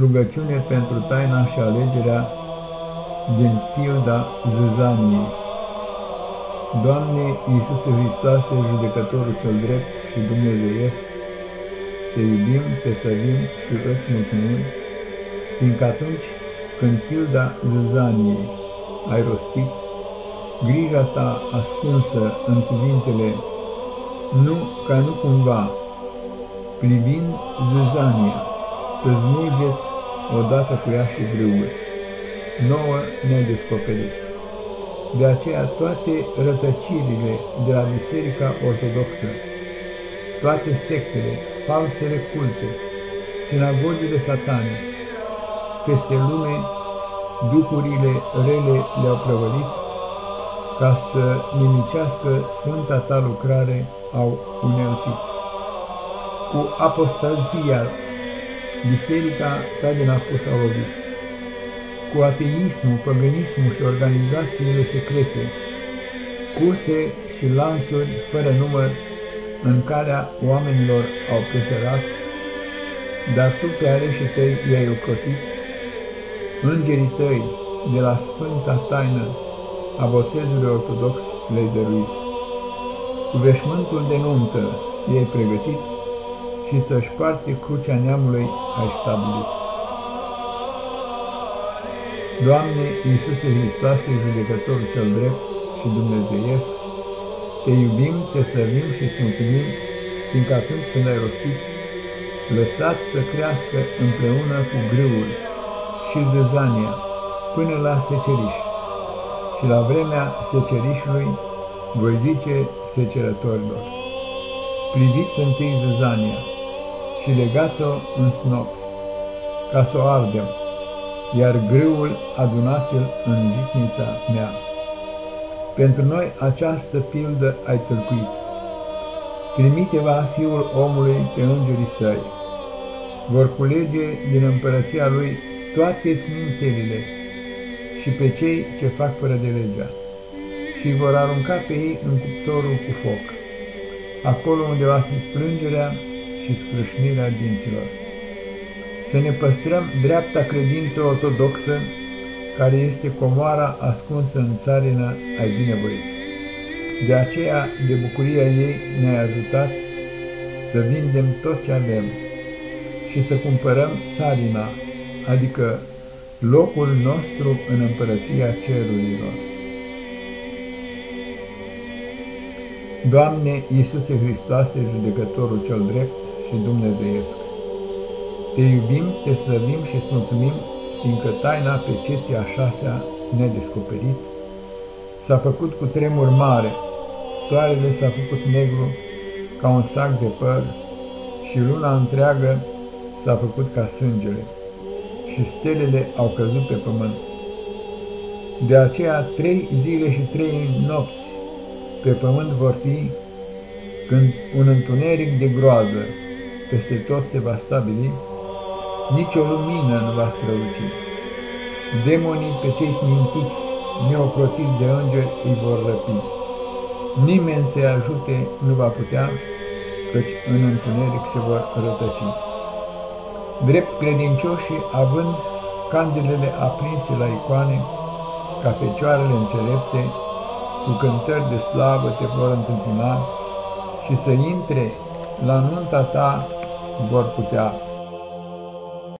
Rugăciune pentru taina și alegerea din pilda zâzaniei. Doamne Iisuse Hristoase, judecătorul cel drept și dumnezeiesc, te iubim, te slăbim și îți mulțumim, fiindcă atunci când pilda zâzaniei ai rostit, grija ta ascunsă în cuvintele nu ca nu cumva, privind zâzania, să smulgeți odată cu ea și grâul. Nouă ne-ai descoperit. De aceea toate rătăcirile de la Biserica Ortodoxă, toate sectele, falsele culte, sinagogile satane, peste lume, duhurile rele le-au prăvălit, ca să nimicească sfânta ta lucrare au uneltit. Cu apostazia biserica ta din apus a lovit. Cu ateismul, păgânismul și organizațiile secrete, curse și lanțuri fără număr în care oamenilor au preserat, dar tu pe aleșii tăi i-ai ocrotit, îngerii tăi de la sfânta taină a botezului ortodox le-ai dăruit. Cu veșmântul de nuntă i-ai pregătit, și să-și parte crucea neamului ai stabilit. Doamne Iisuse Hristoase, judecătorul cel drept și dumnezeiesc, te iubim, te slăvim și îți mulțumim, fiindcă atunci când ai rostit, lăsați să crească împreună cu grâul și zăzania până la seceriș. Și la vremea secerișului voi zice secerătorilor, priviți întâi zăzania, și legați-o în snop, ca să o ardem, iar grâul adunați-l în jitnița mea. Pentru noi această pildă ai tâlcuit. Trimite va Fiul omului pe îngerii săi. Vor culege din împărăția lui toate smintelile și pe cei ce fac fără de legea și vor arunca pe ei în cuptorul cu foc, acolo unde va fi plângerea și scrâșnirea dinților. Să ne păstrăm dreapta credință ortodoxă, care este comoara ascunsă în țarină ai binevoit. De aceea, de bucuria ei, ne-ai ajutat să vindem tot ce avem și să cumpărăm țarina, adică locul nostru în împărăția cerurilor. Doamne Iisuse Hristoase, judecătorul cel drept, și dumnezeiesc. Te iubim, te slăvim și îți mulțumim, fiindcă taina pe ceții a șasea nedescoperit s-a făcut cu tremur mare, soarele s-a făcut negru ca un sac de păr și luna întreagă s-a făcut ca sângele și stelele au căzut pe pământ. De aceea trei zile și trei nopți pe pământ vor fi când un întuneric de groază peste tot se va stabili, nici o lumină nu va străluci. Demonii pe cei smintiți, neocrotiți de îngeri, îi vor răpi. Nimeni să-i ajute nu va putea, căci în întuneric se vor rătăci. Drept credincioșii, având candelele aprinse la icoane, ca fecioarele înțelepte, cu cântări de slavă te vor întâmpina și să intre la nunta ta vor putea